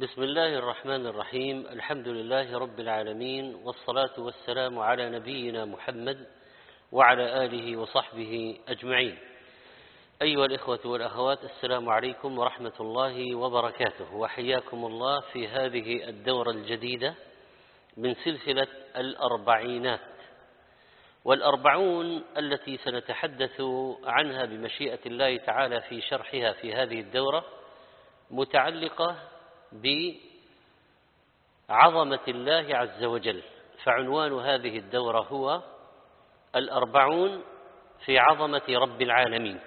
بسم الله الرحمن الرحيم. الحمد لله رب العالمين والصلاة والسلام على نبينا محمد وعلى آله وصحبه أجمعين. أيها الإخوة والأخوات السلام عليكم ورحمة الله وبركاته. وحياكم الله في هذه الدورة الجديدة من سلسلة الأربعينات. والأربعون التي سنتحدث عنها بمشيئة الله تعالى في شرحها في هذه الدورة متعلقة بعظمة الله عز وجل فعنوان هذه الدورة هو الأربعون في عظمة رب العالمين.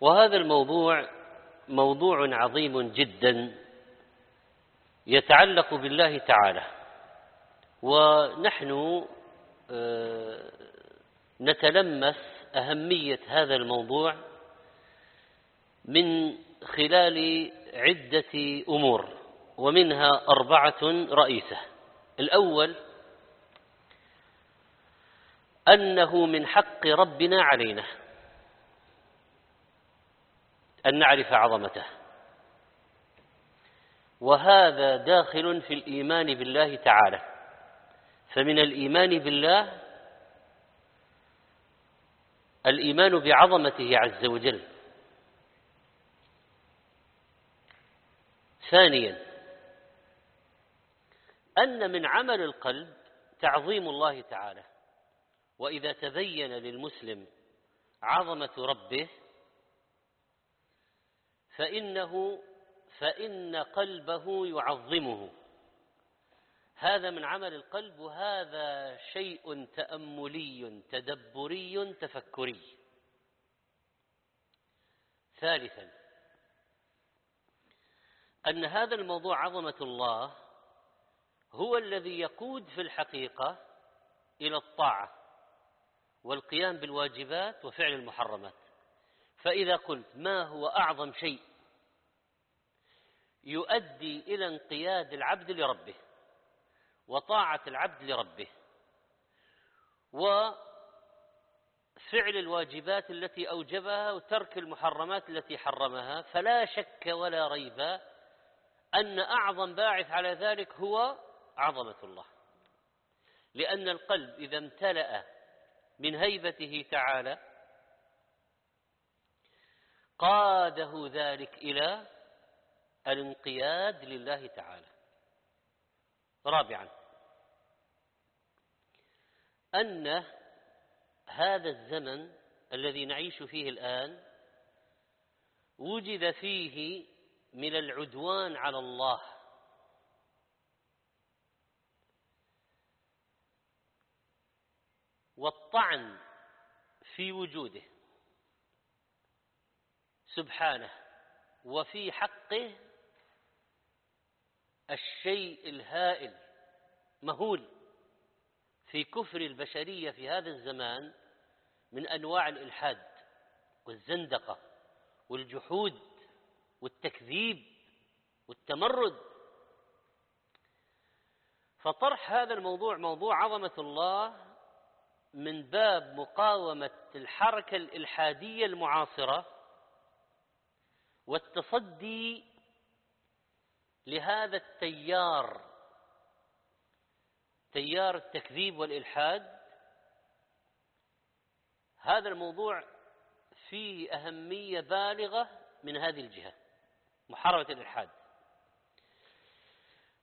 وهذا الموضوع موضوع عظيم جدا يتعلق بالله تعالى. ونحن نتلمس أهمية هذا الموضوع من خلال عدة أمور. ومنها أربعة رئيسة. الأول أنه من حق ربنا علينا أن نعرف عظمته. وهذا داخل في الإيمان بالله تعالى. فمن الإيمان بالله الإيمان بعظمته عز وجل. ثانيا أن من عمل القلب تعظيم الله تعالى. وإذا تبين للمسلم عظمة ربه فإنه فإن قلبه يعظمه. هذا من عمل القلب وهذا شيء تأملي تدبري تفكري. ثالثا أن هذا الموضوع عظمة الله هو الذي يقود في الحقيقة إلى الطاعة والقيام بالواجبات وفعل المحرمات. فإذا قلت ما هو أعظم شيء يؤدي إلى انقياد العبد لربه وطاعة العبد لربه وفعل الواجبات التي أوجبها وترك المحرمات التي حرمها فلا شك ولا ريب أن أعظم باعث على ذلك هو عظمة الله. لأن القلب إذا امتلأ من هيبته تعالى قاده ذلك إلى الانقياد لله تعالى. رابعا أن هذا الزمن الذي نعيش فيه الآن وجد فيه من العدوان على الله والطعن في وجوده. سبحانه وفي حقه الشيء الهائل مهول. في كفر البشرية في هذا الزمان من أنواع الإلحاد والزندقة والجحود والتكذيب والتمرد. فطرح هذا الموضوع موضوع عظمة الله من باب مقاومة الحركة الإلحادية المعاصرة والتصدي لهذا التيار تيار التكذيب والإلحاد. هذا الموضوع فيه أهمية بالغة من هذه الجهة محاربة الإلحاد.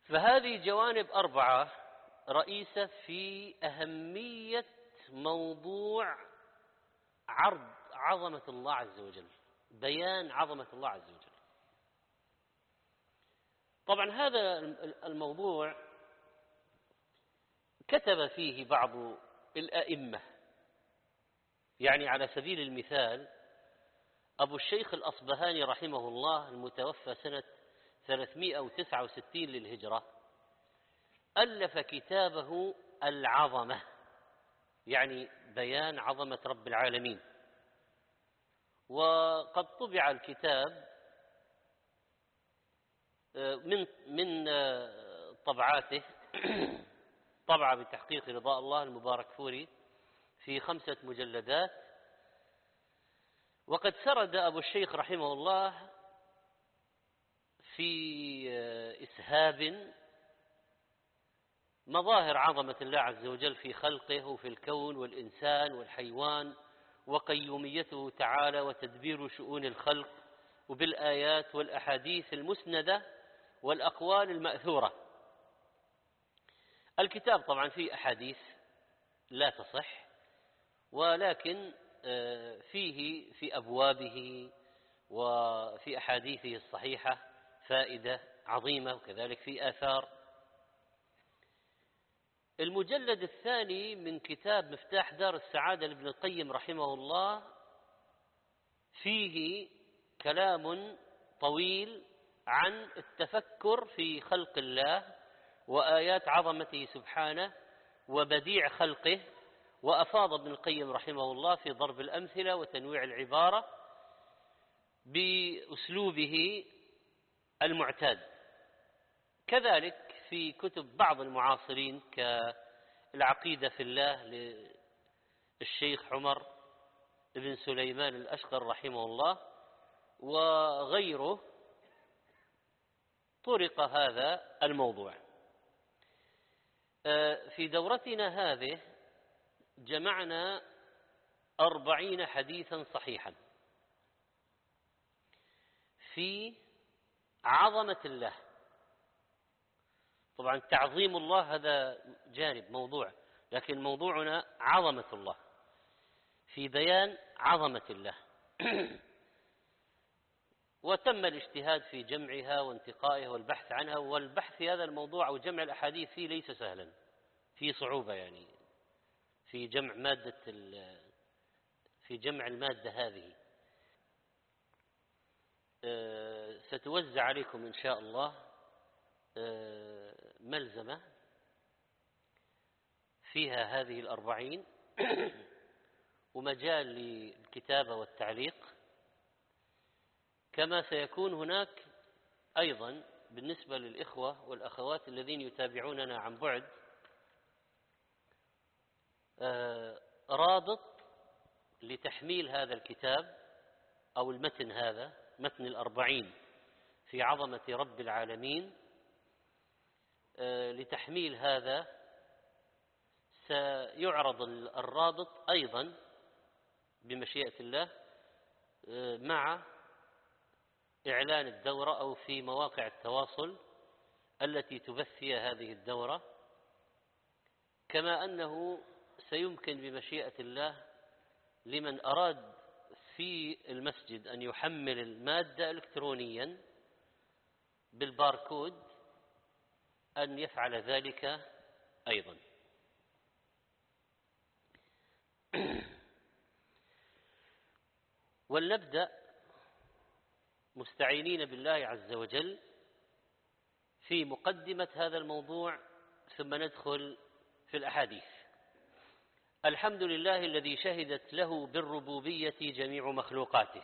فهذه جوانب أربعة رئيسة في أهمية موضوع عرض عظمة الله عز وجل بيان عظمة الله عز وجل. طبعا هذا الموضوع كتب فيه بعض الأئمة. يعني على سبيل المثال أبو الشيخ الأصبهاني رحمه الله المتوفى سنة 369 للهجرة ألف كتابه العظمة. يعني بيان عظمة رب العالمين. وقد طبع الكتاب من من طبعاته طبعة بتحقيق رضاء الله المبارك فوري في خمسة مجلدات. وقد سرد أبو الشيخ رحمه الله في إسهاب مظاهر عظمة الله عز وجل في خلقه وفي الكون والإنسان والحيوان وقيوميته تعالى وتدبير شؤون الخلق وبالآيات والأحاديث المسندة والأقوال المأثورة. الكتاب طبعا فيه أحاديث لا تصح ولكن آه، فيه في أبوابه وفي أحاديثه الصحيحة فائدة عظيمة وكذلك في آثار المجلد الثاني من كتاب مفتاح دار السعادة لابن القيم رحمه الله فيه كلام طويل عن التفكر في خلق الله وآيات عظمته سبحانه وبديع خلقه وأفاض ابن القيم رحمه الله في ضرب الأمثلة وتنويع العبارة بأسلوبه المعتاد. كذلك في كتب بعض المعاصرين كالعقيدة في الله للشيخ عمر بن سليمان الأشقر رحمه الله وغيره طرق هذا الموضوع. آه، في دورتنا هذه جمعنا أربعين حديثا صحيحا في عظمة الله. طبعا تعظيم الله هذا جانب موضوع لكن موضوعنا عظمة الله. في بيان عظمة الله. وتم الاجتهاد في جمعها وانتقائها والبحث عنها والبحث في هذا الموضوع أو جمع الأحاديث فيه ليس سهلا. في صعوبة يعني. في جمع مادة في جمع المادة هذه. آه، ستوزع عليكم إن شاء الله. آه، ملزمة فيها هذه الأربعين ومجال للكتابة والتعليق. كما سيكون هناك أيضا بالنسبة للإخوة والأخوات الذين يتابعوننا عن بعد آه، رابط لتحميل هذا الكتاب أو المتن هذا متن الأربعين في عظمة رب العالمين. لتحميل هذا سيعرض الرابط أيضا بمشيئة الله آه، مع إعلان الدورة أو في مواقع التواصل التي تبث فيها هذه الدورة كما أنه سيمكن بمشيئة الله لمن أراد في المسجد أن يحمل المادة إلكترونيا بالباركود أن يفعل ذلك أيضا. ولنبدأ مستعينين بالله عز وجل في مقدمة هذا الموضوع ثم ندخل في الأحاديث. الحمد لله الذي شهدت له بالربوبية جميع مخلوقاته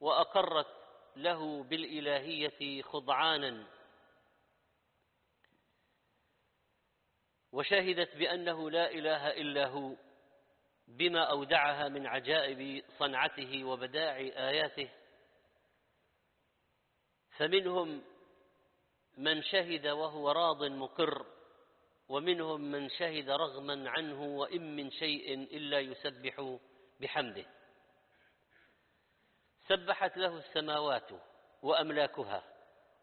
وأقرت له بالإلهية خضعانا وشهدت بأنه لا إله إلا هو بما أودعها من عجائب صنعته وبداع آياته. فمنهم من شهد وهو راض مقر ومنهم من شهد رغما عنه وإن من شيء إلا يسبح بحمده. سبحت له السماوات وأملاكها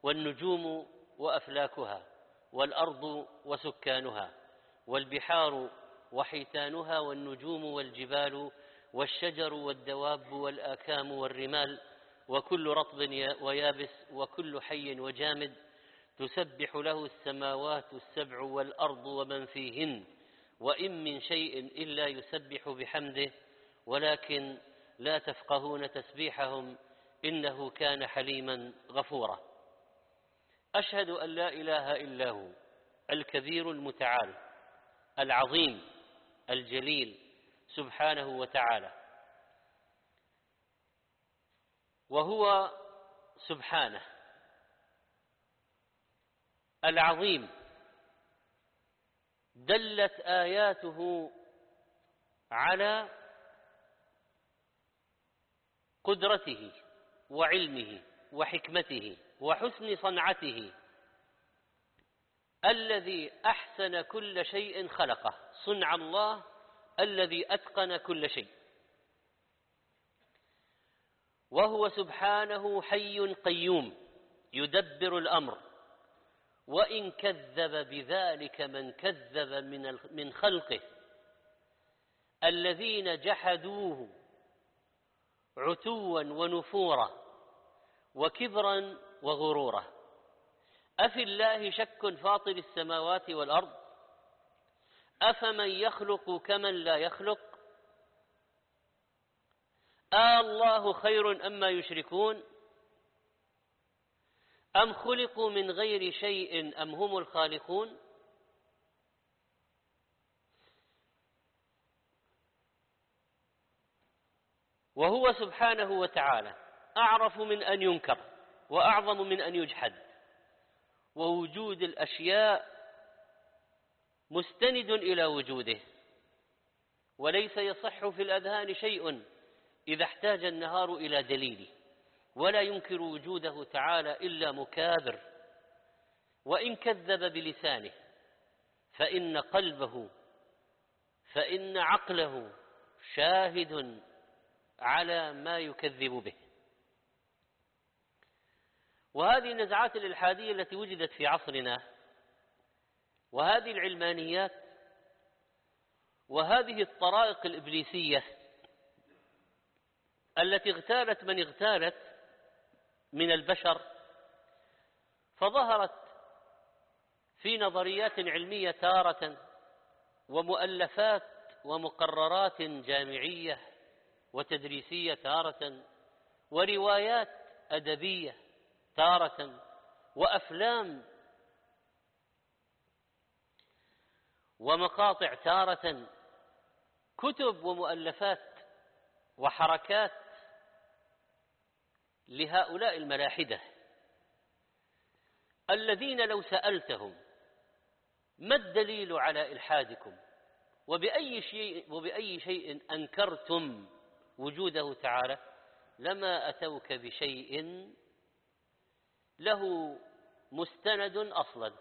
والنجوم وأفلاكها والأرض وسكانها. والبحار وحيتانها والنجوم والجبال والشجر والدواب والآكام والرمال وكل رطب ويابس وكل حي وجامد تسبح له السماوات السبع والأرض ومن فيهن وإن من شيء إلا يسبح بحمده ولكن لا تفقهون تسبيحهم إنه كان حليما غفورا. أشهد أن لا إله إلا هو الكبير المتعال. العظيم الجليل سبحانه وتعالى. وهو سبحانه العظيم. دلت آياته على قدرته وعلمه وحكمته وحسن صنعته. الذي أحسن كل شيء خلقه. صنع الله الذي أتقن كل شيء. وهو سبحانه حي قيوم يدبر الأمر. وإن كذب بذلك من كذب من من خلقه. الذين جحدوه عتوا ونفورا وكبرا وغرورا. أفي الله شك فاطر السماوات والأرض؟ أفمن يخلق كمن لا يخلق؟ آه الله خير أما يشركون؟ أم خلقوا من غير شيء أم هم الخالقون؟ وهو سبحانه وتعالى أعرف من أن ينكر وأعظم من أن يجحد. ووجود الأشياء مستند إلى وجوده وليس يصح في الأذهان شيء إذا احتاج النهار إلى دليل ولا ينكر وجوده تعالى إلا مكابر وإن كذب بلسانه فإن قلبه فإن عقله شاهد على ما يكذب به. وهذه النزعات الإلحادية التي وجدت في عصرنا وهذه العلمانيات وهذه الطرائق الإبليسية التي اغتالت من اغتالت من البشر فظهرت في نظريات علمية تارة ومؤلفات ومقررات جامعية وتدريسية تارة وروايات أدبية تارة وأفلام ومقاطع تارة كتب ومؤلفات وحركات لهؤلاء الملاحدة. الذين لو سألتهم ما الدليل على إلحادكم؟ وبأي شيء, وبأي شيء أنكرتم وجوده تعالى؟ لما أتوك بشيء له مستند أصلا.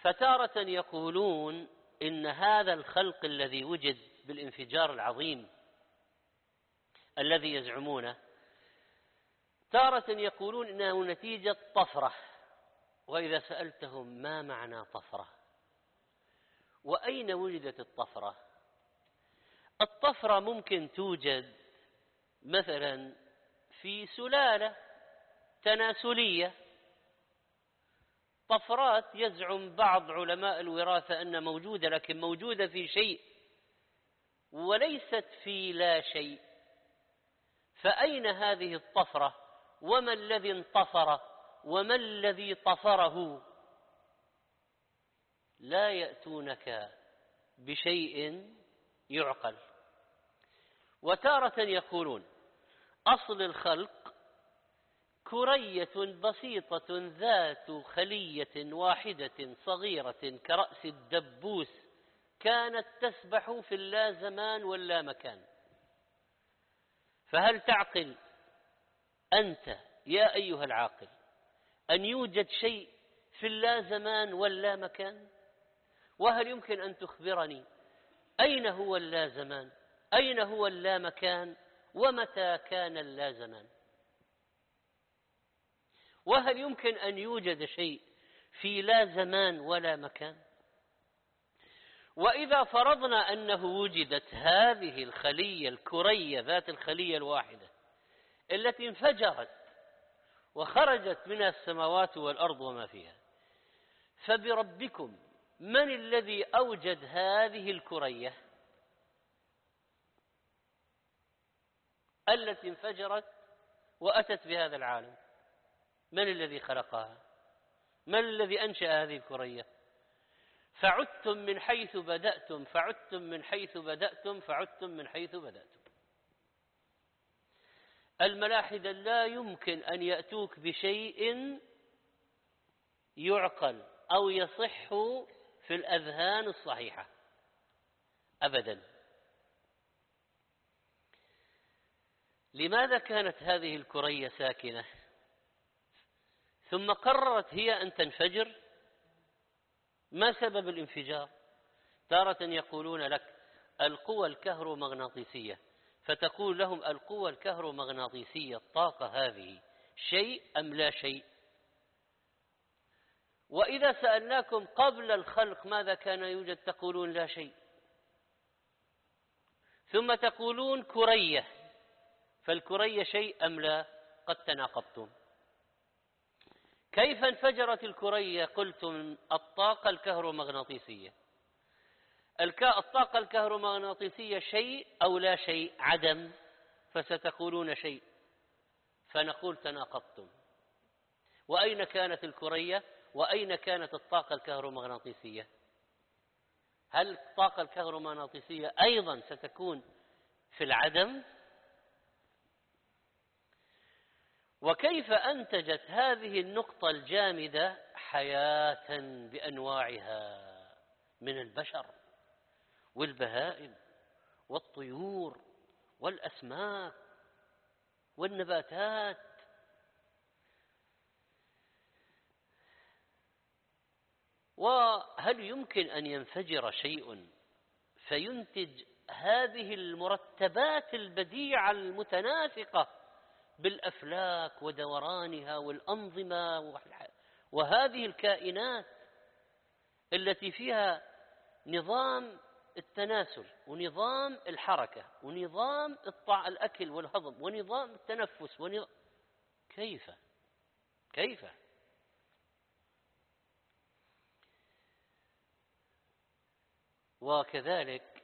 فتارة يقولون إن هذا الخلق الذي وجد بالانفجار العظيم الذي يزعمونه تارة يقولون إنه نتيجة طفرة وإذا سألتهم ما معنى طفرة؟ وأين وجدت الطفرة؟ الطفرة ممكن توجد مثلا في سلالة تناسلية. طفرات يزعم بعض علماء الوراثة أن موجودة لكن موجودة في شيء وليست في لا شيء. فأين هذه الطفرة؟ وما الذي انطفر؟ وما الذي طفره؟ لا يأتونك بشيء يعقل. وتارة يقولون أصل الخلق كرية بسيطة ذات خلية واحدة صغيرة كرأس الدبوس كانت تسبح في اللا زمان واللا مكان. فهل تعقل أنت يا أيها العاقل أن يوجد شيء في اللا زمان واللا مكان؟ وهل يمكن أن تخبرني أين هو اللا زمان؟ أين هو اللا مكان؟ ومتى كان اللا زمان؟ وهل يمكن أن يوجد شيء في لا زمان ولا مكان؟ وإذا فرضنا أنه وجدت هذه الخلية الكرية ذات الخلية الواحدة التي انفجرت وخرجت منها السماوات والأرض وما فيها فبربكم من الذي أوجد هذه الكرية التي انفجرت وأتت بهذا العالم؟ من الذي خلقها؟ من الذي أنشأ هذه الكرية؟ فعدتم من حيث بدأتم فعدتم من حيث بدأتم فعدتم من حيث بدأتم. الملاحدة لا يمكن أن يأتوك بشيء يعقل أو يصح في الأذهان الصحيحة. أبدا. لماذا كانت هذه الكرية ساكنة؟ ثم قررت هي أن تنفجر. ما سبب الانفجار؟ تارة يقولون لك القوى الكهرومغناطيسية. فتقول لهم القوى الكهرومغناطيسية الطاقة هذه شيء أم لا شيء؟ وإذا سألناكم قبل الخلق ماذا كان يوجد تقولون لا شيء. ثم تقولون كرية. فالكرية شيء أم لا؟ قد تناقضتم. كيف انفجرت الكرية؟ قلتم الطاقة الكهرومغناطيسية. الطاقة الكهرومغناطيسية شيء أو لا شيء؟ عدم. فستقولون شيء. فنقول تناقضتم. وأين كانت الكرية؟ وأين كانت الطاقة الكهرومغناطيسية؟ هل الطاقة الكهرومغناطيسية أيضا ستكون في العدم؟ وكيف أنتجت هذه النقطة الجامدة حياة بأنواعها من البشر والبهائم والطيور والأسماك والنباتات. وهل يمكن أن ينفجر شيء فينتج هذه المرتبات البديعة المتناسقة بالأفلاك ودورانها والأنظمة وهذه الكائنات التي فيها نظام التناسل ونظام الحركة ونظام الأكل والهضم ونظام التنفس ونظام كيف؟ كيف؟ وكذلك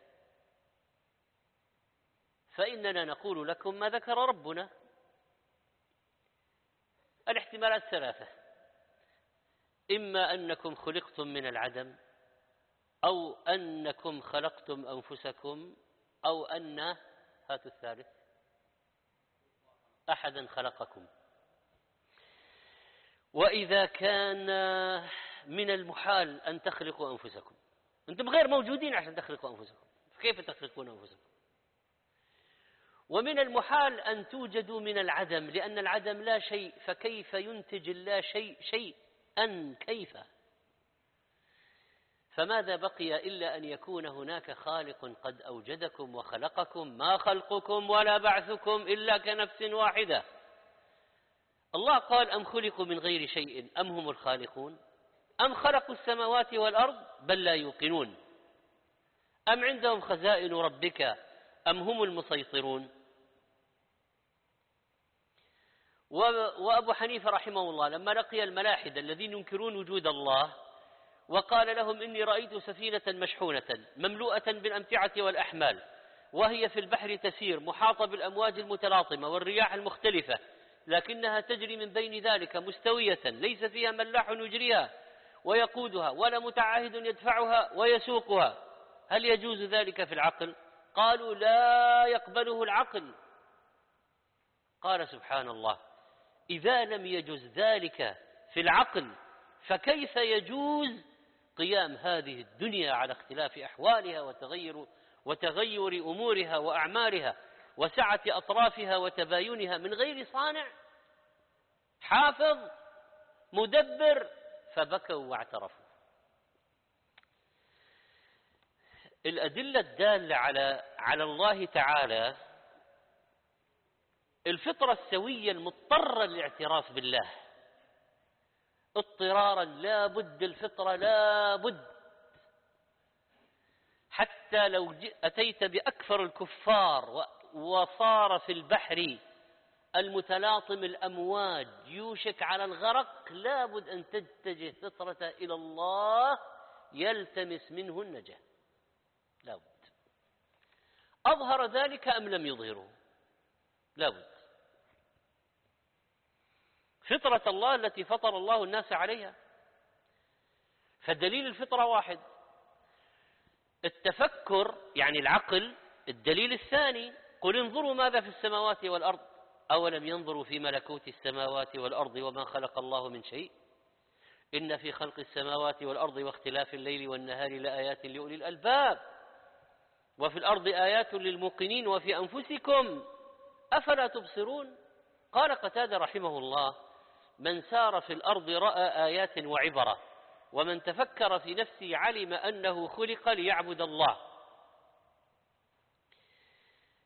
فإننا نقول لكم ما ذكر ربنا الاحتمالات ثلاثة. إما أنكم خلقتم من العدم أو أنكم خلقتم أنفسكم أو أن هات الثالث. أحدا خلقكم. وإذا كان من المحال أن تخلقوا أنفسكم. أنتم غير موجودين عشان تخلقوا أنفسكم. كيف تخلقون أنفسكم؟ ومن المحال أن توجدوا من العدم لأن العدم لا شيء فكيف ينتج اللا شيء شيء أن كيف؟ فماذا بقي إلا أن يكون هناك خالق قد أوجدكم وخلقكم ما خلقكم ولا بعثكم إلا كنفس واحدة. الله قال أم خلقوا من غير شيء أم هم الخالقون؟ أم خلقوا السماوات والأرض بل لا يوقنون؟ أم عندهم خزائن ربك أم هم المسيطرون؟ وأبو حنيفة رحمه الله لما لقي الملاحدة الذين ينكرون وجود الله وقال لهم إني رأيت سفينة مشحونة مملوءة بالأمتعة والأحمال وهي في البحر تسير محاطة بالأمواج المتلاطمة والرياح المختلفة لكنها تجري من بين ذلك مستوية ليس فيها ملاح يجريها ويقودها ولا متعاهد يدفعها ويسوقها. هل يجوز ذلك في العقل؟ قالوا لا يقبله العقل. قال سبحان الله. إذا لم يجوز ذلك في العقل فكيف يجوز قيام هذه الدنيا على اختلاف أحوالها وتغير وتغير أمورها وأعمارها وسعة أطرافها وتباينها من غير صانع؟ حافظ مدبر فبكوا واعترفوا. الأدلة الدالة على على الله تعالى الفطرة السوية المضطرة للاعتراف بالله. اضطرارا لا بد الفطرة لا بد. حتى لو أتيت بأكثر الكفار وصار في البحر المتلاطم الأمواج يوشك على الغرق لابد أن تتجه فطرة إلى الله يلتمس منه النجاة. لابد أظهر ذلك أم لم يظهره لابد فطرة الله التي فطر الله الناس عليها. فدليل الفطرة واحد. التفكر يعني العقل الدليل الثاني قل انظروا ماذا في السماوات والأرض. أولم ينظروا في ملكوت السماوات والأرض وما خلق الله من شيء؟ إن في خلق السماوات والأرض واختلاف الليل والنهار لآيات لأولي الألباب. وفي الأرض آيات للموقنين وفي أنفسكم. أفلا تبصرون؟ قال قتادة رحمه الله من سار في الأرض رأى آيات وعبرة ومن تفكر في نفسه علم أنه خلق ليعبد الله.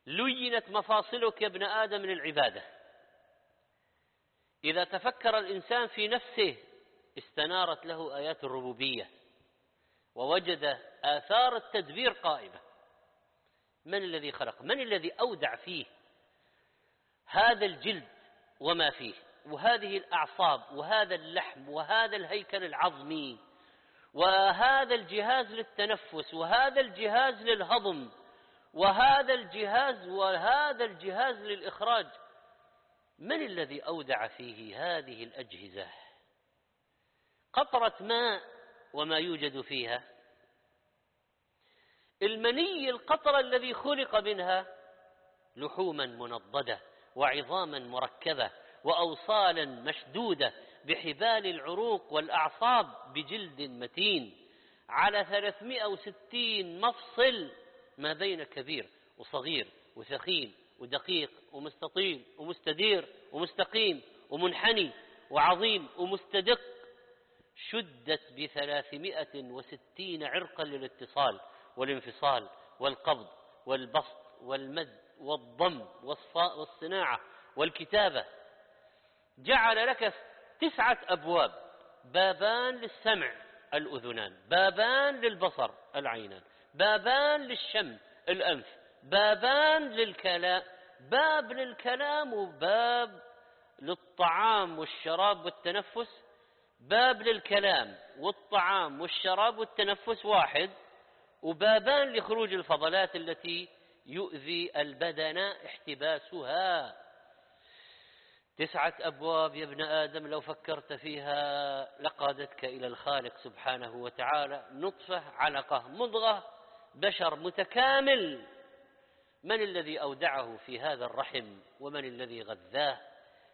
لينت مفاصلك يا ابن آدم للعبادة. إذا تفكر الإنسان في نفسه استنارت له آيات الربوبية ووجد آثار التدبير قائمة. من الذي خلق؟ من الذي أودع فيه هذا الجلد وما فيه؟ وهذه الأعصاب وهذا اللحم وهذا الهيكل العظمي وهذا الجهاز للتنفس وهذا الجهاز للهضم وهذا الجهاز وهذا الجهاز للإخراج من الذي أودع فيه هذه الأجهزة؟ قطرة ماء وما يوجد فيها. المني القطرة الذي خلق منها لحوما منضدة وعظاما مركبة وأوصالا مشدودة بحبال العروق والأعصاب بجلد متين. على 360 مفصل ما بين كبير وصغير وثخين ودقيق ومستطيل ومستدير ومستقيم ومنحني وعظيم ومستدق. شدت بثلاثمائة وستين عرقا للاتصال والانفصال والقبض والبسط والمد والضم والصناعة والكتابة جعل لك تسعة أبواب. بابان للسمع الأذنان بابان للبصر العينان بابان للشم الأنف بابان للكلام باب للكلام وباب للطعام والشراب والتنفس. باب للكلام والطعام والشراب والتنفس واحد. وبابان لخروج الفضلات التي يؤذي البدن احتباسها. تسعة أبواب يا ابن آدم لو فكرت فيها لقادتك إلى الخالق سبحانه وتعالى. نطفة علقة مضغة بشر متكامل. من الذي أودعه في هذا الرحم؟ ومن الذي غذاه؟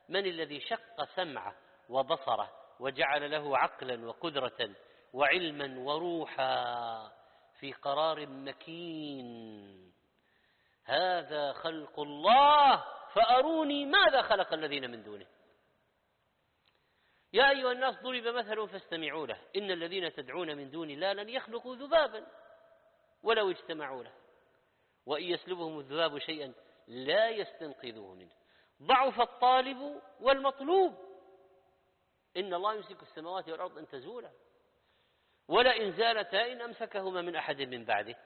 من الذي شق سمعه وبصره وجعل له عقلا وقدرة وعلما وروحا في قرار مكين؟ هذا خلق الله. فأروني ماذا خلق الذين من دونه. يا أيها الناس ضرب مثل فاستمعوا له. إن الذين تدعون من دون الله لن يخلقوا ذبابا ولو اجتمعوا له. وإن يسلبهم الذباب شيئا لا يستنقذوه منه. ضعف الطالب والمطلوب. إن الله يمسك السماوات والأرض أن تزولا. ولئن زالتا إن أمسكهما من أحد من بعده.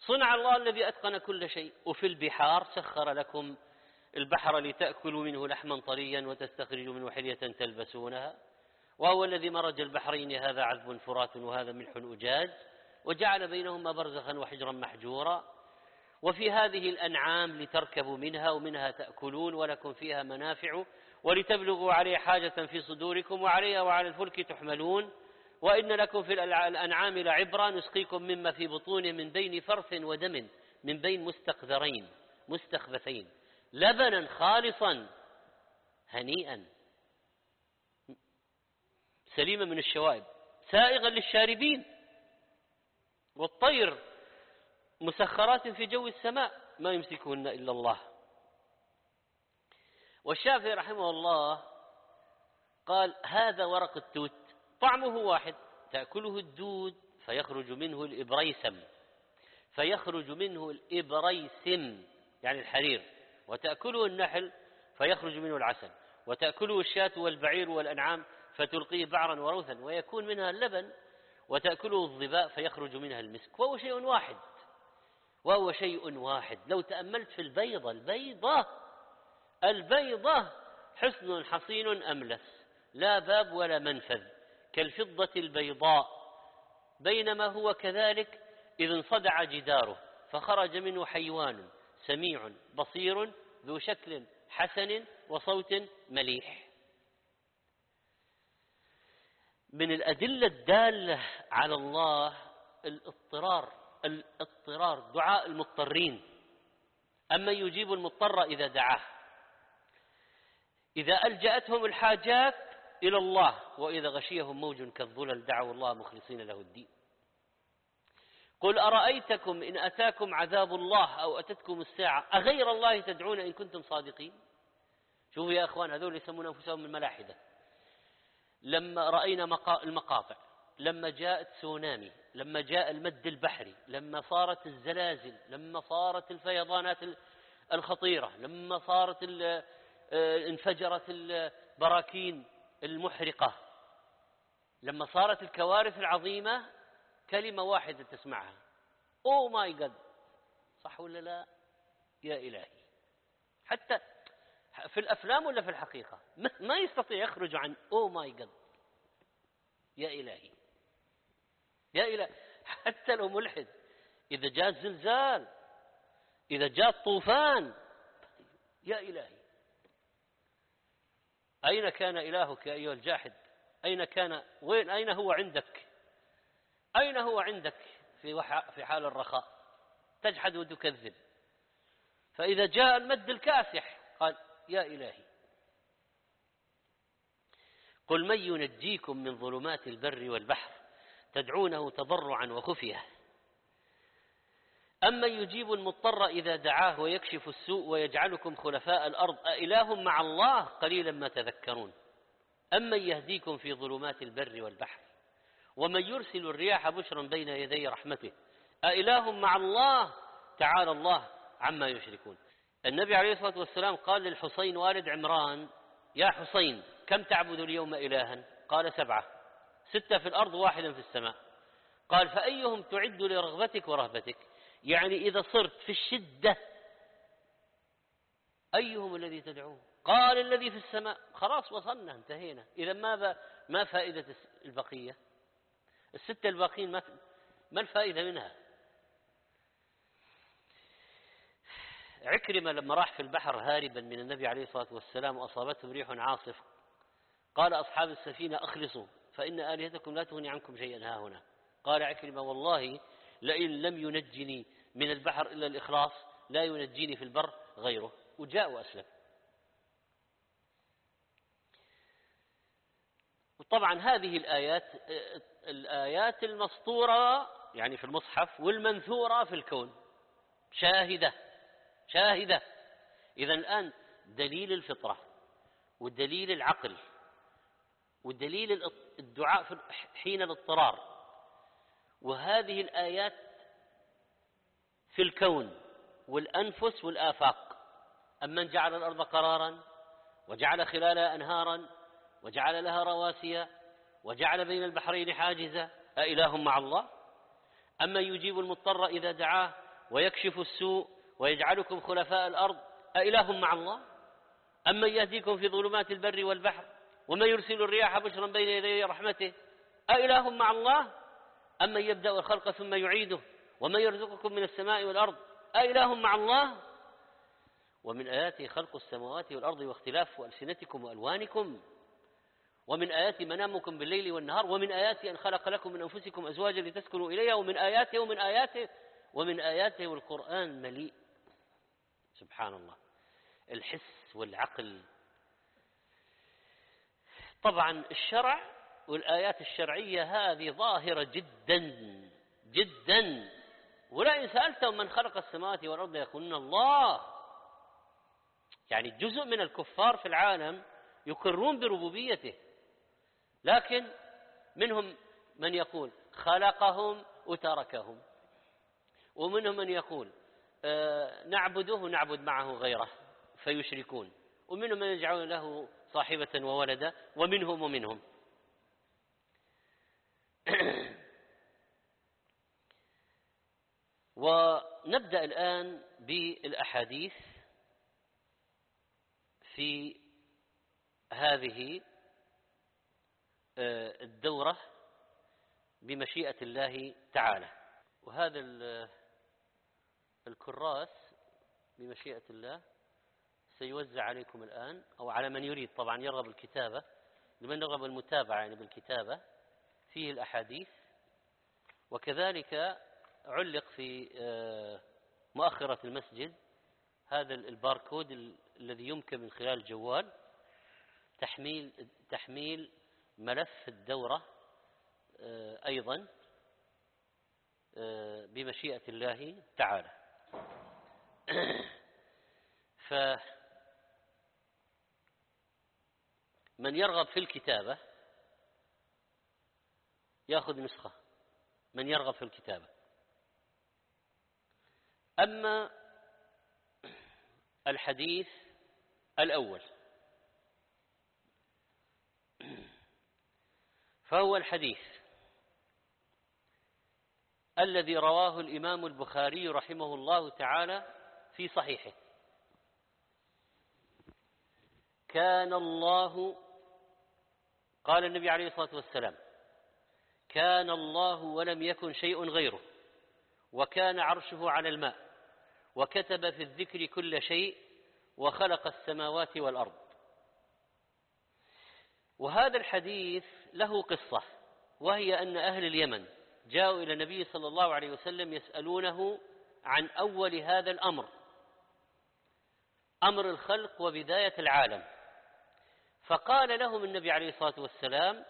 صنع الله الذي أتقن كل شيء وفي البحار سخر لكم البحر لتأكلوا منه لحما طريا وتستخرجوا منه حلية تلبسونها. وهو الذي مرج البحرين هذا عذب فرات وهذا ملح أجاج وجعل بينهما برزخا وحجرا محجورا. وفي هذه الأنعام لتركبوا منها ومنها تأكلون ولكم فيها منافع ولتبلغوا عليه حاجة في صدوركم وعليها وعلى الفلك تحملون. وإن لكم في الأنعام لعبرة نسقيكم مما في بطونه من بين فرث ودم من بين مستقذرين مستخبثين. لبنا خالصا هنيئا. سليما من الشوائب. سائغا للشاربين. والطير مسخرات في جو السماء ما يمسكهن إلا الله. والشافعي رحمه الله قال هذا ورق التوت. طعمه واحد تأكله الدود فيخرج منه الإبريسم. فيخرج منه الإبريسم يعني الحرير. وتأكله النحل فيخرج منه العسل. وتأكله الشاة والبعير والأنعام فتلقيه بعرا وروثا ويكون منها اللبن. وتأكله الظباء فيخرج منها المسك. وهو شيء واحد. وهو شيء واحد. لو تأملت في البيضة البيضة البيضة حصن حصين أملس. لا باب ولا منفذ. كالفضة البيضاء بينما هو كذلك إذ انصدع جداره فخرج منه حيوان سميع بصير ذو شكل حسن وصوت مليح. من الأدلة الدالة على الله الاضطرار الاضطرار دعاء المضطرين. أما يجيب المضطر إذا دعاه. إذا ألجأتهم الحاجات إلى الله وإذا غشيهم موج كالظلل دعوا الله مخلصين له الدين. قل أرأيتكم إن أتاكم عذاب الله أو أتتكم الساعة؟ أغير الله تدعون إن كنتم صادقين؟ شوفوا يا أخوان هذول يسمون أنفسهم الملاحدة. لما رأينا المقاطع لما جاء التسونامي لما جاء المد البحري لما صارت الزلازل لما صارت الفيضانات الخطيرة لما صارت آه، انفجرت البراكين المحرقة. لما صارت الكوارث العظيمة كلمة واحدة تسمعها. oh my God صح ولا لا؟ يا إلهي. حتى في الأفلام ولا في الحقيقة؟ ما يستطيع يخرج عن oh my God يا إلهي. يا إلهي حتى لو ملحد. إذا جاء زلزال إذا جاء طوفان يا إلهي. أين كان إلهك أيها الجاحد؟ أين كان وين أين هو عندك؟ أين هو عندك في في حال الرخاء؟ تجحد وتكذب. فإذا جاء المد الكاسح قال يا إلهي. قل من ينجيكم من ظلمات البر والبحر تدعونه تضرعا وخفية؟ أما يجيب المضطر إذا دعاه ويكشف السوء ويجعلكم خلفاء الأرض؟ أإله مع الله قليلا ما تذكرون. أمن يهديكم في ظلمات البر والبحر؟ ومن يرسل الرياح بشرا بين يدي رحمته؟ أإله مع الله تعالى الله عما يشركون. النبي عليه الصلاة والسلام قال للحسين والد عمران يا حسين كم تعبد اليوم إلها؟ قال سبعة. ستة في الأرض واحدا في السماء. قال فأيهم تعد لرغبتك ورهبتك؟ يعني إذا صرت في الشدة أيهم الذي تدعوه؟ قال الذي في السماء. خلاص وصلنا انتهينا. إذا ماذا ما فائدة البقية؟ الستة الباقين ما ما الفائدة منها؟ عكرمة لما راح في البحر هاربا من النبي عليه الصلاة والسلام وأصابتهم ريح عاصف قال أصحاب السفينة أخلصوا فإن آلهتكم لا تغني عنكم شيئا. ها هنا. قال عكرمة والله لئن لم ينجني من البحر إلا الإخلاص لا ينجيني في البر غيره. وجاء وأسلم. وطبعا هذه الآيات الآيات المسطورة يعني في المصحف والمنثورة في الكون. شاهدة شاهدة. إذا الآن دليل الفطرة ودليل العقل ودليل الدعاء حين الاضطرار. وهذه الآيات في الكون والأنفس والآفاق. أمن جعل الأرض قرارا وجعل خلالها أنهارا وجعل لها رواسي وجعل بين البحرين حاجزا أإله مع الله. أمن يجيب المضطر إذا دعاه ويكشف السوء ويجعلكم خلفاء الأرض أإله مع الله. أمن يهديكم في ظلمات البر والبحر ومن يرسل الرياح بشرا بين يدي رحمته أإله مع الله. أمن يبدأ الخلق ثم يعيده ومن يرزقكم من السماء والأرض أإله مع الله؟ ومن آياته خلق السماوات والأرض واختلاف ألسنتكم وألوانكم ومن آيات منامكم بالليل والنهار ومن آياته أن خلق لكم من أنفسكم أزواجا لتسكنوا إليها ومن آياته ومن آياته ومن آياته والقرآن مليء. سبحان الله الحس والعقل. طبعا الشرع والآيات الشرعية هذه ظاهرة جدا جدا. ولئن سألتهم من خلق السماوات والأرض يقولون الله. يعني جزء من الكفار في العالم يقرون بربوبيته. لكن منهم من يقول خلقهم وتركهم. ومنهم من يقول آه نعبده ونعبد معه غيره فيشركون. ومنهم من يجعلون له صاحبة وولدا ومنهم ومنهم. ونبدأ الآن بالأحاديث في هذه آه، الدورة بمشيئة الله تعالى. وهذا الكراس بمشيئة الله سيوزع عليكم الآن أو على من يريد طبعا يرغب الكتابة. لمن يرغب المتابعة يعني بالكتابة؟ فيه الأحاديث وكذلك علق في آه، مؤخرة المسجد هذا الباركود الذي يمكن من خلال الجوال تحميل تحميل ملف الدورة آه، أيضا آه، بمشيئة الله تعالى. فمن يرغب في الكتابة يأخذ نسخة من يرغب في الكتابة. أما الحديث الأول فهو الحديث الذي رواه الإمام البخاري رحمه الله تعالى في صحيحه. كان الله قال النبي عليه الصلاة والسلام كان الله ولم يكن شيء غيره وكان عرشه على الماء وكتب في الذكر كل شيء وخلق السماوات والأرض. وهذا الحديث له قصة وهي أن أهل اليمن جاءوا إلى النبي صلى الله عليه وسلم يسألونه عن أول هذا الأمر أمر الخلق وبداية العالم. فقال لهم النبي عليه الصلاة والسلام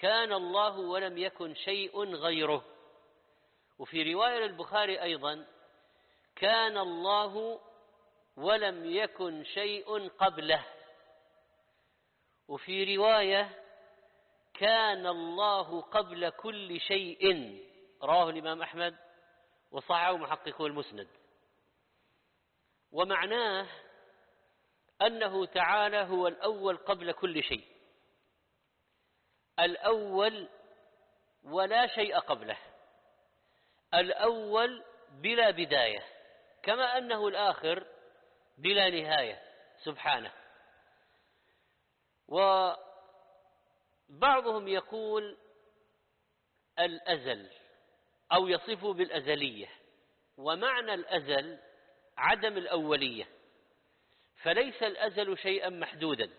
كان الله ولم يكن شيء غيره. وفي رواية للبخاري أيضا كان الله ولم يكن شيء قبله. وفي رواية كان الله قبل كل شيء. رواه الإمام أحمد وصححه محققه المسند. ومعناه أنه تعالى هو الأول قبل كل شيء. الأول ولا شيء قبله. الأول بلا بداية كما أنه الآخر بلا نهاية سبحانه. وبعضهم يقول الأزل أو يصف بالأزلية. ومعنى الأزل عدم الأولية. فليس الأزل شيئا محدودا.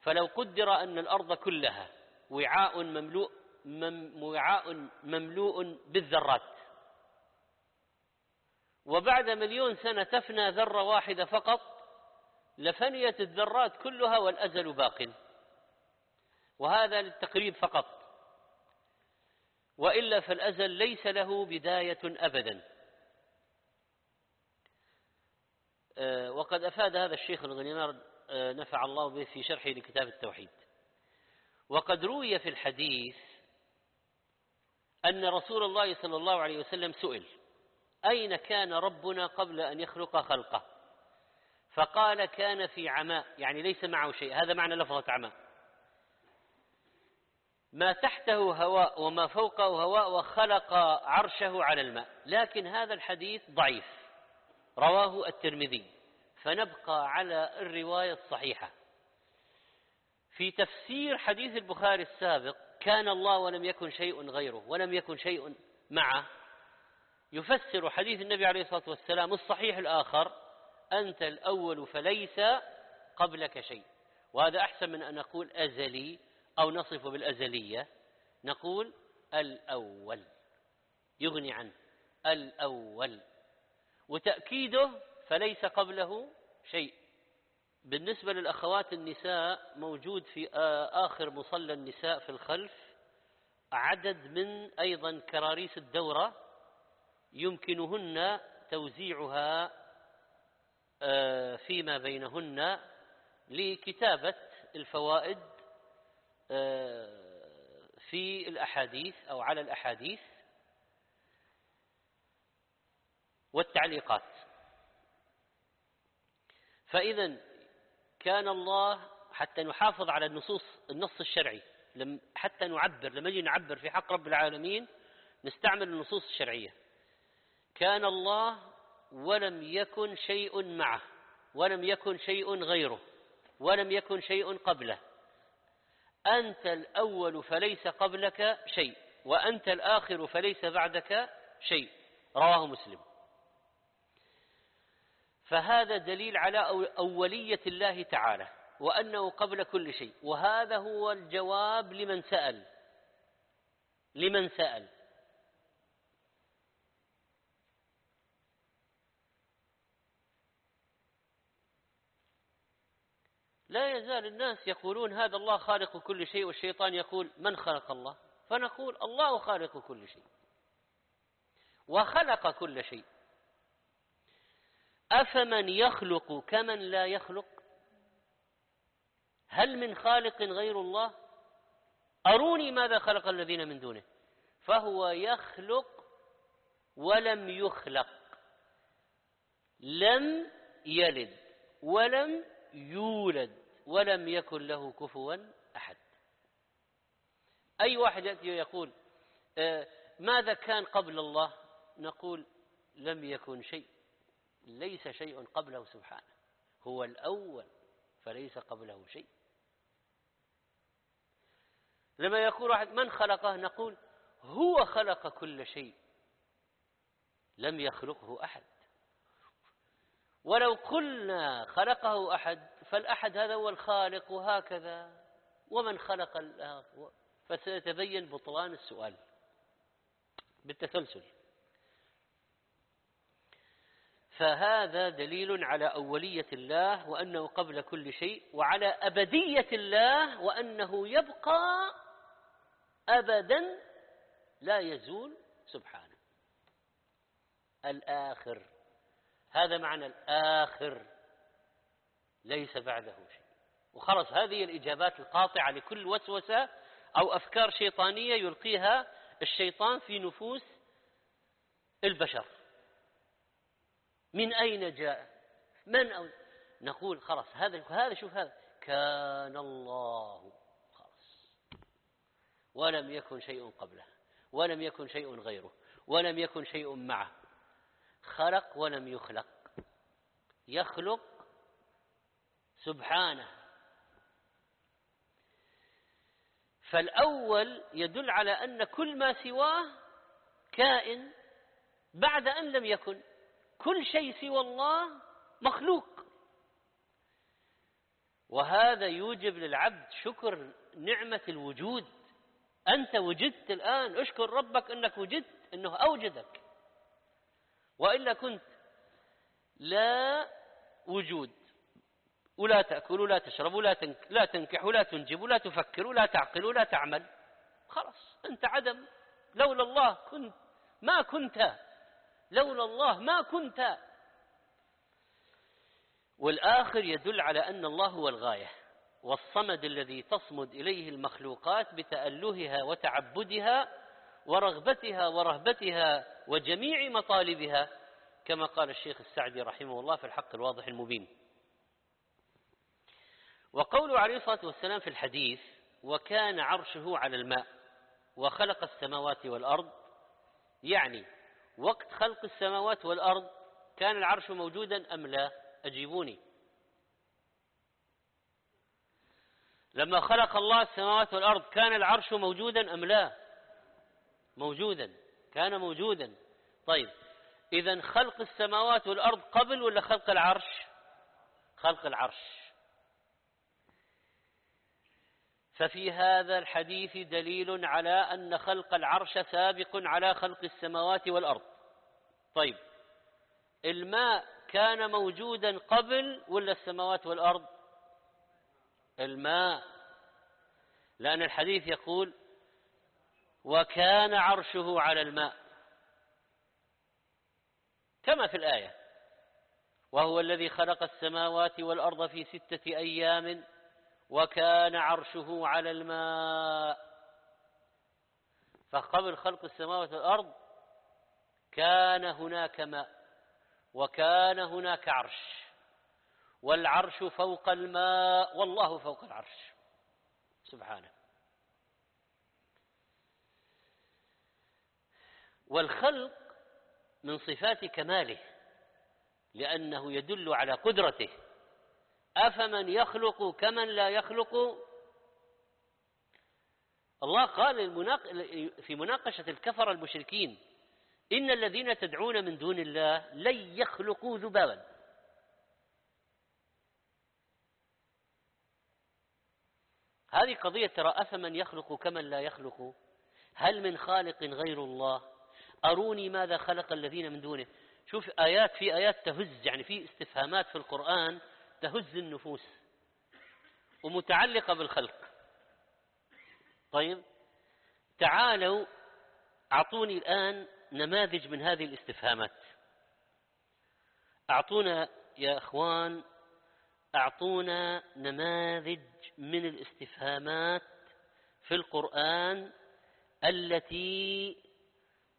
فلو قدر أن الأرض كلها وعاء مملوء مم وعاء مملوء بالذرات. وبعد مليون سنة تفنى ذرة واحدة فقط لفنيت الذرات كلها والأزل باق. وهذا للتقريب فقط. وإلا فالأزل ليس له بداية أبدا. آه، وقد أفاد هذا الشيخ الغنيمار آه، نفع الله به في شرحه لكتاب التوحيد. وقد روي في الحديث أن رسول الله صلى الله عليه وسلم سئل أين كان ربنا قبل أن يخلق خلقه؟ فقال كان في عماء يعني ليس معه شيء هذا معنى لفظة عماء. ما تحته هواء وما فوقه هواء وخلق عرشه على الماء لكن هذا الحديث ضعيف. رواه الترمذي فنبقى على الرواية الصحيحة. في تفسير حديث البخاري السابق كان الله ولم يكن شيء غيره ولم يكن شيء معه. يفسر حديث النبي عليه الصلاة والسلام الصحيح الآخر أنت الأول فليس قبلك شيء. وهذا أحسن من أن نقول أزلي أو نصف بالأزلية. نقول الأول. يغني عنه. الأول. وتأكيده فليس قبله شيء. بالنسبة للأخوات النساء موجود في آخر مصلى النساء في الخلف عدد من أيضا كراريس الدورة يمكنهن توزيعها فيما بينهن لكتابة الفوائد في الأحاديث أو على الأحاديث والتعليقات. فإذا كان الله حتى نحافظ على النصوص النص الشرعي. حتى نعبر لما نجي نعبر في حق رب العالمين نستعمل النصوص الشرعية. كان الله ولم يكن شيء معه ولم يكن شيء غيره ولم يكن شيء قبله. أنت الأول فليس قبلك شيء وأنت الآخر فليس بعدك شيء. رواه مسلم. فهذا دليل على أولية الله تعالى وأنه قبل كل شيء. وهذا هو الجواب لمن سأل. لمن سأل. لا يزال الناس يقولون هذا الله خالق كل شيء والشيطان يقول من خلق الله؟ فنقول الله خالق كل شيء. وخلق كل شيء. أفمن يخلق كمن لا يخلق؟ هل من خالق غير الله؟ أروني ماذا خلق الذين من دونه. فهو يخلق ولم يخلق. لم يلد ولم يولد ولم يكن له كفوا أحد. أي واحد يأتي ويقول آه، ماذا كان قبل الله؟ نقول لم يكن شيء. ليس شيء قبله سبحانه. هو الأول فليس قبله شيء. لما يقول واحد من خلقه؟ نقول هو خلق كل شيء. لم يخلقه أحد. ولو قلنا خلقه أحد فالأحد هذا هو الخالق وهكذا. ومن خلق فسيتبين بطلان السؤال بالتسلسل. فهذا دليل على أولية الله وأنه قبل كل شيء وعلى أبدية الله وأنه يبقى أبدا لا يزول سبحانه. الآخر هذا معنى الآخر ليس بعده شيء. وخلص هذه الإجابات القاطعة لكل وسوسة أو أفكار شيطانية يلقيها الشيطان في نفوس البشر. من أين جاء؟ من أو نقول خلاص هذا هذا شوف هذا كان الله خلاص. ولم يكن شيء قبله ولم يكن شيء غيره ولم يكن شيء معه. خلق ولم يخلق. يخلق سبحانه. فالأول يدل على أن كل ما سواه كائن بعد أن لم يكن. كل شيء سوى الله مخلوق. وهذا يوجب للعبد شكر نعمة الوجود. أنت وجدت الآن اشكر ربك أنك وجدت أنه أوجدك. وإلا كنت لا وجود ولا تأكل ولا تشرب ولا لا تنكح ولا تنجب ولا تفكر ولا تعقل ولا تعمل خلاص أنت عدم. لولا الله كنت ما كنت لولا الله ما كنت. والآخر يدل على أن الله هو الغاية والصمد الذي تصمد إليه المخلوقات بتألهها وتعبدها ورغبتها ورهبتها وجميع مطالبها كما قال الشيخ السعدي رحمه الله في الحق الواضح المبين. وقوله عليه الصلاة والسلام في الحديث وكان عرشه على الماء وخلق السماوات والأرض يعني وقت خلق السماوات والأرض كان العرش موجودا أم لا؟ أجيبوني. لما خلق الله السماوات والأرض كان العرش موجودا أم لا؟ موجودا كان موجودا. طيب إذا خلق السماوات والأرض قبل ولا خلق العرش؟ خلق العرش. ففي هذا الحديث دليل على أن خلق العرش سابق على خلق السماوات والأرض. طيب الماء كان موجودا قبل ولا السماوات والأرض؟ الماء. لأن الحديث يقول وكان عرشه على الماء. كما في الآية وهو الذي خلق السماوات والأرض في ستة أيام وكان عرشه على الماء. فقبل خلق السماوات والأرض كان هناك ماء وكان هناك عرش والعرش فوق الماء والله فوق العرش. سبحانه. والخلق من صفات كماله لأنه يدل على قدرته. أفمن يخلق كمن لا يخلق؟ الله قال في مناقشة الكفر المشركين إن الذين تدعون من دون الله لن يخلقوا ذبابا. هذه قضية ترى أفمن يخلق كمن لا يخلق؟ هل من خالق غير الله؟ أروني ماذا خلق الذين من دونه؟ شوف آيات في آيات تهز يعني في استفهامات في القرآن تهز النفوس ومتعلقة بالخلق. طيب تعالوا أعطوني الآن نماذج من هذه الاستفهامات. أعطونا يا أخوان أعطونا نماذج من الاستفهامات في القرآن التي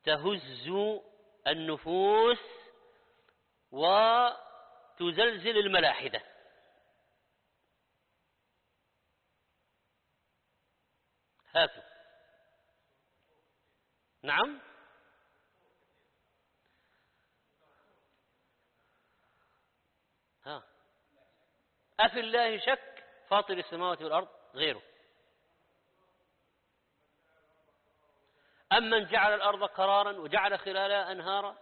تهز النفوس وتزلزل الملاحدة. هاتوا. نعم؟ ها. أفي الله شك فاطر السماوات والأرض؟ غيره. أمن جعل الأرض قرارا وجعل خلالها أنهارا؟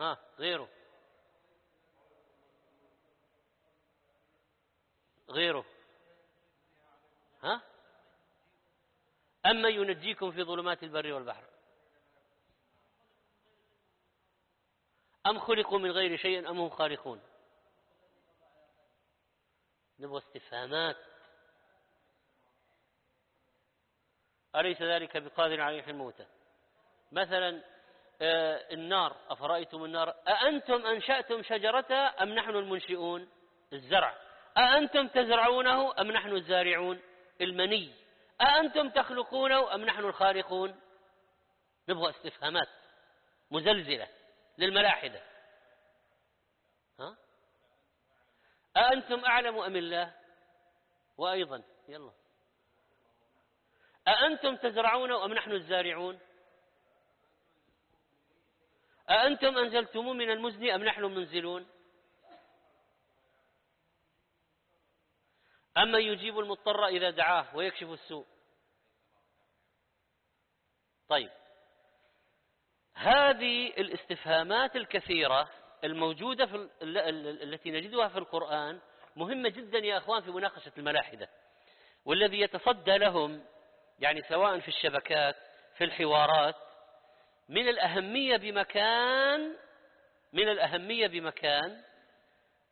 ها غيره. غيره. ها؟ أما ينجيكم في ظلمات البر والبحر؟ أم خلقوا من غير شيء أم هم خالقون؟ نبغى استفهامات. أليس ذلك بقادر على يحيي الموتى؟ مثلا آه، النار أفرأيتم النار؟ أأنتم أنشأتم شجرتها أم نحن المنشئون؟ الزرع. أأنتم تزرعونه أم نحن الزارعون؟ المني. أأنتم تخلقونه أم نحن الخالقون؟ نبغى استفهامات مزلزلة للملاحدة. ها؟ أأنتم أعلم أم الله؟ وأيضا يلا. أأنتم تزرعونه أم نحن الزارعون؟ أأنتم أنزلتموه من المزن أم نحن المنزلون أما يجيب المضطر إذا دعاه ويكشف السوء. طيب. هذه الاستفهامات الكثيرة الموجودة في التي نجدها في القرآن مهمة جدا يا أخوان في مناقشة الملاحدة. والذي يتصدى لهم يعني سواء في الشبكات في الحوارات من الأهمية بمكان من الأهمية بمكان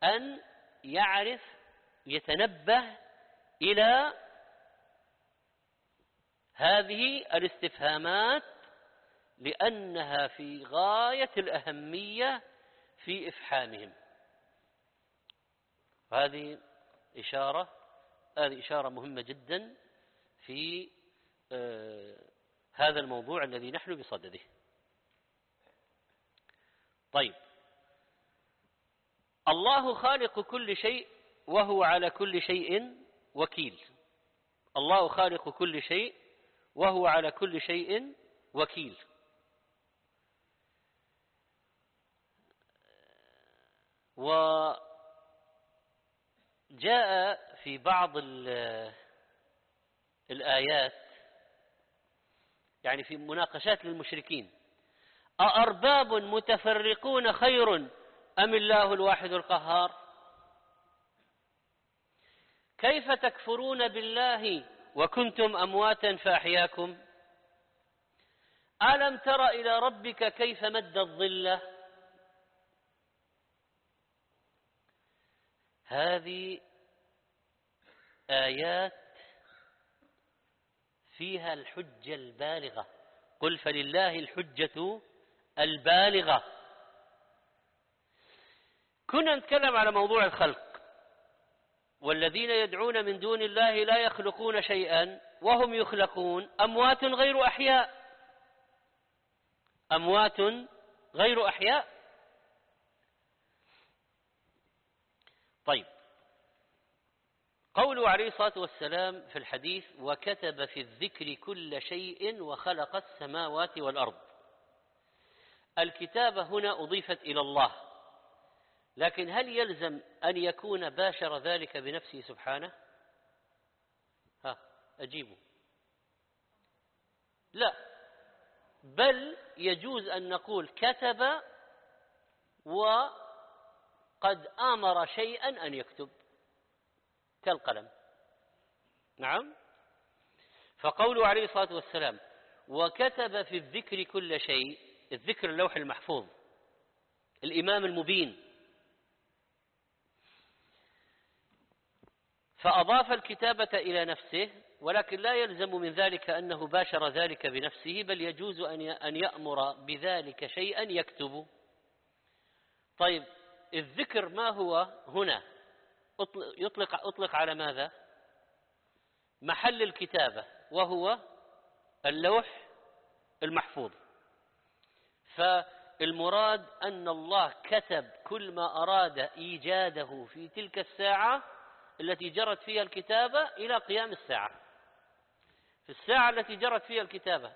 أن يعرف يتنبه إلى هذه الاستفهامات لأنها في غاية الأهمية في إفحامهم. هذه إشارة هذه إشارة مهمة جدا في آه، هذا الموضوع الذي نحن بصدده. طيب. الله خالق كل شيء وهو على كل شيء وكيل. الله خالق كل شيء وهو على كل شيء وكيل. وجاء في بعض الآيات يعني في مناقشات للمشركين أأرباب متفرقون خير أم الله الواحد القهار؟ كيف تكفرون بالله وكنتم أمواتا فأحياكم؟ ألم تر إلى ربك كيف مد الظلة؟ هذه آيات فيها الحجة البالغة. قل فلله الحجة البالغة. كنا نتكلم على موضوع الخلق. والذين يدعون من دون الله لا يخلقون شيئا وهم يخلقون أموات غير أحياء. أموات غير أحياء. طيب. قوله عليه الصلاة والسلام في الحديث وكتب في الذكر كل شيء وخلق السماوات والأرض. الكتابة هنا أضيفت إلى الله. لكن هل يلزم أن يكون باشر ذلك بنفسه سبحانه؟ ها أجيبوا لا بل يجوز أن نقول كتب وقد آمر شيئا أن يكتب كالقلم. نعم. فقوله عليه الصلاة والسلام وكتب في الذكر كل شيء الذكر اللوح المحفوظ الإمام المبين فأضاف الكتابة إلى نفسه ولكن لا يلزم من ذلك أنه باشر ذلك بنفسه بل يجوز أن يأمر بذلك شيئا يكتب. طيب الذكر ما هو هنا؟ يطلق, أطلق على ماذا؟ محل الكتابة وهو اللوح المحفوظ. فالمراد أن الله كتب كل ما أراد إيجاده في تلك الساعة التي جرت فيها الكتابة إلى قيام الساعة. في الساعة التي جرت فيها الكتابة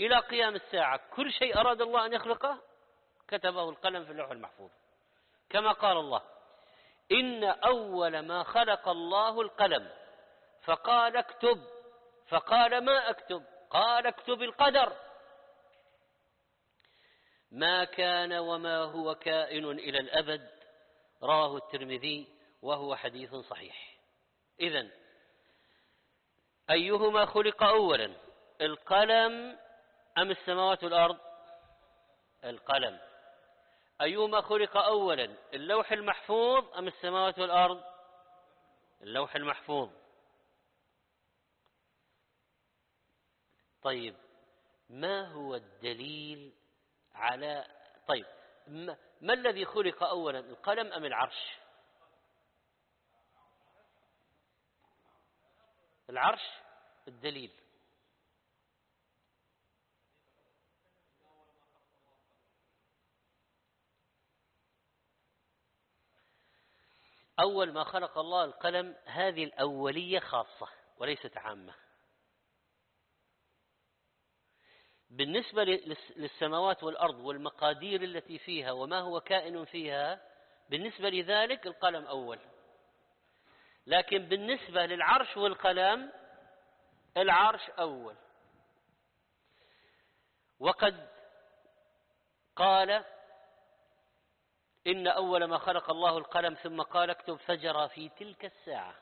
إلى قيام الساعة كل شيء أراد الله أن يخلقه كتبه القلم في اللوح المحفوظ. كما قال الله إن أول ما خلق الله القلم فقال اكتب فقال ما أكتب؟ قال اكتب القدر. ما كان وما هو كائن إلى الأبد راه الترمذي. وهو حديث صحيح. إذا أيهما خلق أولا؟ القلم أم السماوات والأرض؟ القلم. أيهما خلق أولا؟ اللوح المحفوظ أم السماوات والأرض؟ اللوح المحفوظ. طيب ما هو الدليل على طيب ما, ما الذي خلق أولا القلم أم العرش؟ العرش الدليل. أول ما خلق الله القلم هذه الأولية خاصة وليست عامة. بالنسبة للسماوات والأرض والمقادير التي فيها وما هو كائن فيها بالنسبة لذلك القلم أول. لكن بالنسبة للعرش والقلم العرش أول. وقد قال إن أول ما خلق الله القلم ثم قال اكتب فجر في تلك الساعة.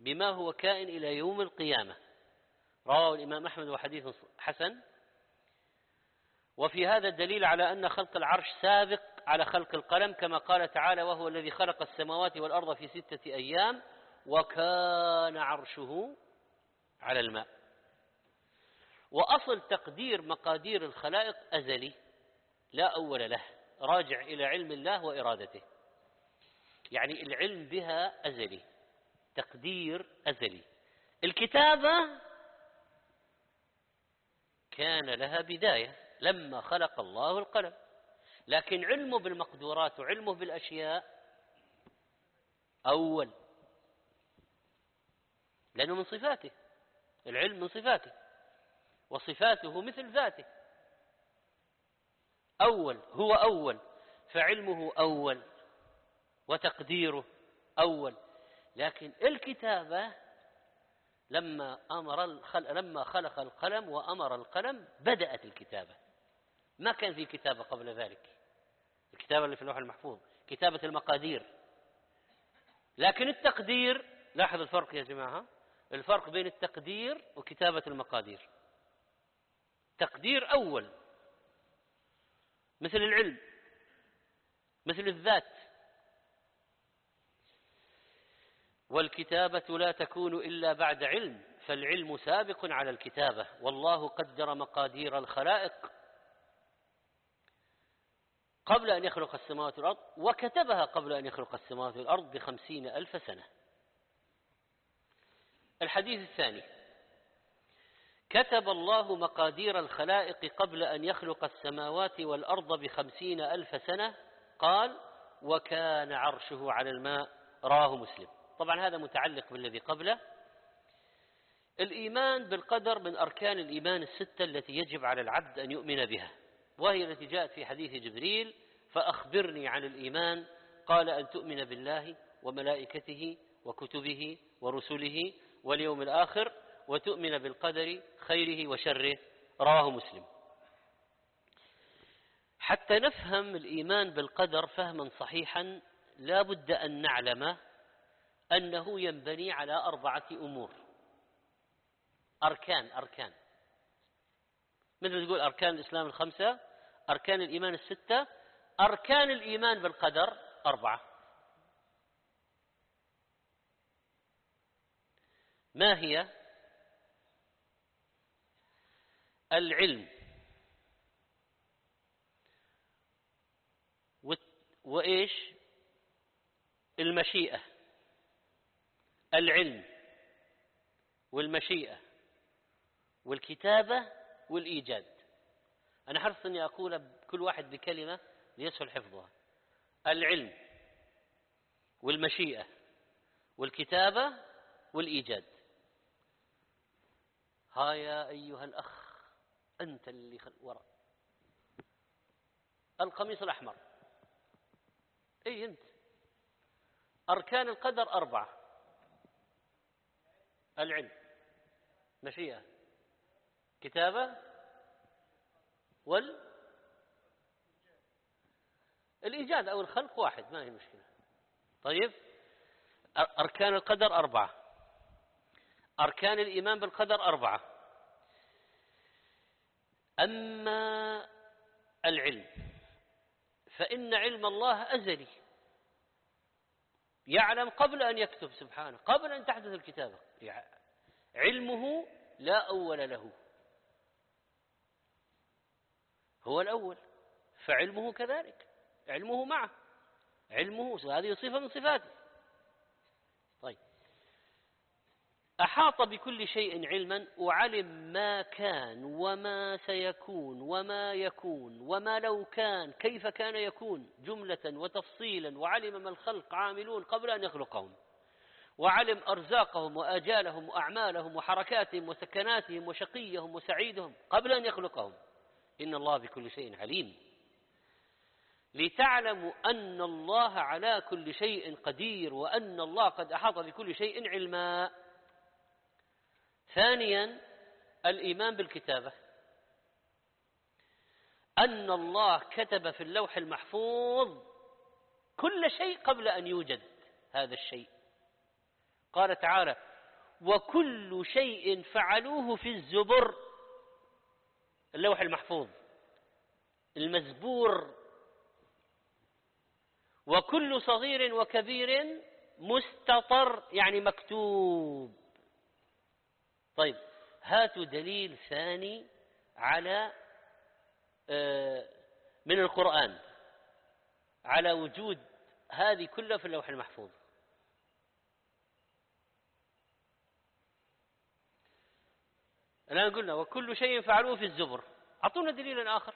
بما هو كائن إلى يوم القيامة. رواه الإمام أحمد وحديث حسن. وفي هذا الدليل على أن خلق العرش سابق على خلق القلم كما قال تعالى وهو الذي خلق السماوات والأرض في ستة أيام وكان عرشه على الماء. وأصل تقدير مقادير الخلائق أزلي لا أول له راجع إلى علم الله وإرادته. يعني العلم بها أزلي تقدير أزلي. الكتابة كان لها بداية لما خلق الله القلم. لكن علمه بالمقدورات وعلمه بالأشياء أول لأنه من صفاته العلم من صفاته وصفاته مثل ذاته. أول هو أول فعلمه أول وتقديره أول. لكن الكتابة لما أمر الخل... لما خلق القلم وأمر القلم بدأت الكتابة. ما كان في كتابة قبل ذلك. الكتابة اللي في اللوح المحفوظ كتابة المقادير. لكن التقدير لاحظ الفرق يا جماعة الفرق بين التقدير وكتابة المقادير. تقدير أول مثل العلم مثل الذات. والكتابة لا تكون إلا بعد علم فالعلم سابق على الكتابة. والله قدر مقادير الخلائق. قبل أن يخلق السماوات والأرض وكتبها قبل أن يخلق السماوات والأرض بخمسين ألف سنة. الحديث الثاني. كتب الله مقادير الخلائق قبل أن يخلق السماوات والأرض بخمسين ألف سنة. قال وكان عرشه على الماء. راه مسلم. طبعا هذا متعلق بالذي قبله. الإيمان بالقدر من أركان الإيمان الستة التي يجب على العبد أن يؤمن بها. وهي التي جاءت في حديث جبريل فأخبرني عن الإيمان. قال أن تؤمن بالله وملائكته وكتبه ورسله واليوم الآخر وتؤمن بالقدر خيره وشره. رواه مسلم. حتى نفهم الإيمان بالقدر فهما صحيحا لا بد أن نعلم أنه ينبني على أربعة أمور. أركان أركان. مثل تقول أركان الإسلام الخمسة أركان الإيمان الستة. أركان الإيمان بالقدر أربعة. ما هي؟ العلم وإيش؟ المشيئة. العلم والمشيئة والكتابة والإيجاد. أنا حرصت أني أقول كل واحد بكلمة ليسهل حفظها. العلم والمشيئة والكتابة والإيجاد. ها يا أيها الأخ أنت اللي. وراء القميص الأحمر. أي أنت. أركان القدر أربعة. العلم مشيئة كتابة وال الإيجاد أو الخلق واحد ما هي مشكلة. طيب؟ أركان القدر أربعة. أركان الإيمان بالقدر أربعة. أما العلم فإن علم الله أزلي. يعلم قبل أن يكتب سبحانه. قبل أن تحدث الكتابة. علمه لا أول له. هو الأول. فعلمه كذلك. علمه معه. علمه هذه صفة من صفاته. طيب. أحاط بكل شيء علما وعلم ما كان وما سيكون وما يكون وما لو كان كيف كان يكون جملة وتفصيلا وعلم ما الخلق عاملون قبل أن يخلقهم. وعلم أرزاقهم وآجالهم وأعمالهم وحركاتهم وسكناتهم وشقيهم وسعيدهم قبل أن يخلقهم. إن الله بكل شيء عليم. لتعلموا أن الله على كل شيء قدير وأن الله قد أحاط بكل شيء علما. ثانيا الإيمان بالكتابة. أن الله كتب في اللوح المحفوظ كل شيء قبل أن يوجد هذا الشيء. قال تعالى وكل شيء فعلوه في الزبر. اللوح المحفوظ المزبور. وكل صغير وكبير مستطر يعني مكتوب. طيب هاتوا دليل ثاني على آه، من القرآن على وجود هذه كلها في اللوح المحفوظ. الآن قلنا وكل شيء فعلوه في الزبر. أعطونا دليلا آخر.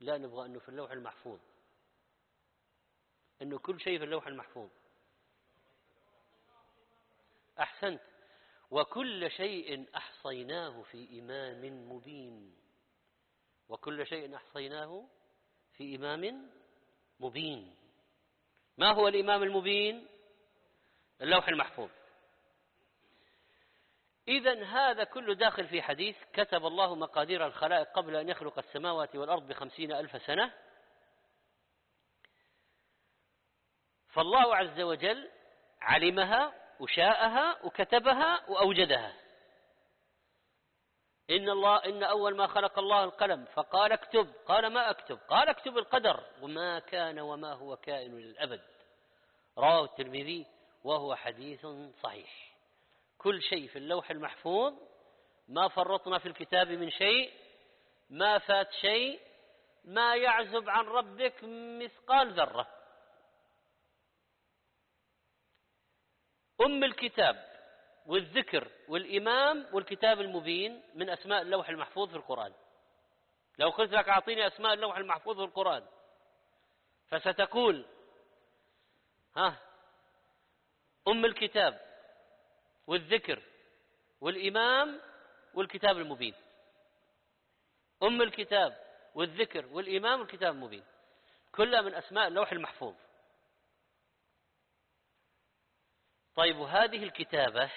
لا نبغى أنه في اللوح المحفوظ. أنه كل شيء في اللوح المحفوظ. أحسنت. وكل شيء أحصيناه في إمام مبين. وكل شيء أحصيناه في إمام مبين. ما هو الإمام المبين؟ اللوح المحفوظ. إذا هذا كله داخل في حديث كتب الله مقادير الخلائق قبل أن يخلق السماوات والأرض بخمسين ألف سنة. فالله عز وجل علمها وشاءها وكتبها وأوجدها. إن الله إن أول ما خلق الله القلم فقال اكتب قال ما أكتب؟ قال اكتب القدر. وما كان وما هو كائن للأبد. رواه الترمذي وهو حديث صحيح. كل شيء في اللوح المحفوظ ما فرطنا في الكتاب من شيء ما فات شيء ما يعزب عن ربك مثقال ذرة. أم الكتاب والذكر والإمام والكتاب المبين من أسماء اللوح المحفوظ في القرآن. لو قلت لك أعطيني أسماء اللوح المحفوظ في القرآن فستقول ها أم الكتاب والذكر والإمام والكتاب المبين. أم الكتاب والذكر والإمام والكتاب المبين. كلها من أسماء اللوح المحفوظ. طيب وهذه الكتابة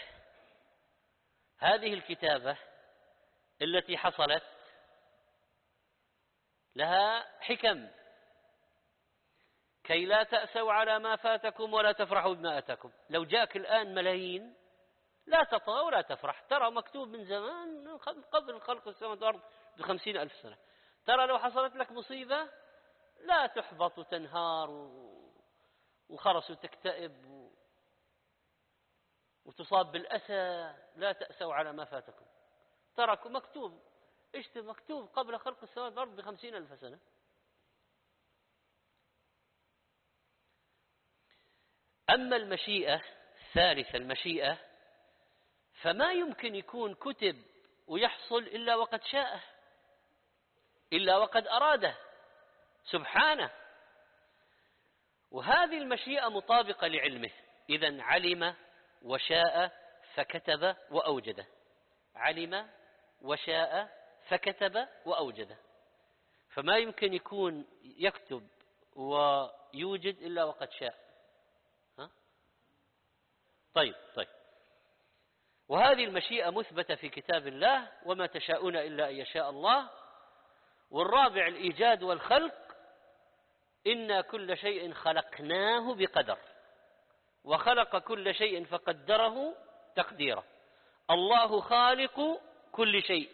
هذه الكتابة التي حصلت لها حكم. كي لا تأسوا على ما فاتكم ولا تفرحوا بما أتاكم. لو جاءك الآن ملايين لا تطغى ولا تفرح. ترى مكتوب من زمان قبل خلق السماوات والأرض بخمسين ألف سنة. ترى لو حصلت لك مصيبة لا تحبط وتنهار وخرس وتكتئب. وتصاب بالأسى. لا تأسوا على ما فاتكم. ترى مكتوب إيش مكتوب قبل خلق السماوات والأرض بخمسين ألف سنة؟ أما المشيئة الثالثة المشيئة فما يمكن يكون كتب ويحصل إلا وقد شاءه إلا وقد أراده. سبحانه. وهذه المشيئة مطابقة لعلمه. إذا علم وشاء فكتب وأوجد. علم وشاء فكتب وأوجد. فما يمكن يكون يكتب ويوجد إلا وقد شاء؟ طيب طيب. وهذه المشيئة مثبتة في كتاب الله وما تشاءون إلا أن يشاء الله. والرابع الإيجاد والخلق. إنا كل شيء خلقناه بقدر. وخلق كل شيء فقدره تقديرا. الله خالق كل شيء.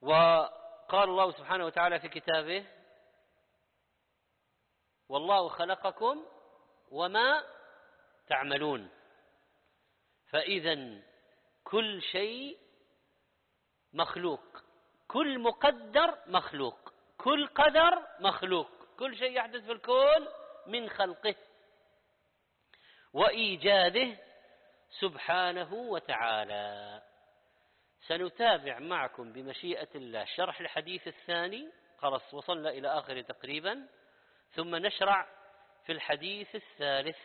وقال الله سبحانه وتعالى في كتابه والله خلقكم وما تعملون. فإذا كل شيء مخلوق. كل مقدر مخلوق. كل قدر مخلوق. كل شيء يحدث في الكون من خلقه وإيجاده سبحانه وتعالى. سنتابع معكم بمشيئة الله شرح الحديث الثاني. خلاص وصلنا إلى آخر تقريبا. ثم نشرع في الحديث الثالث.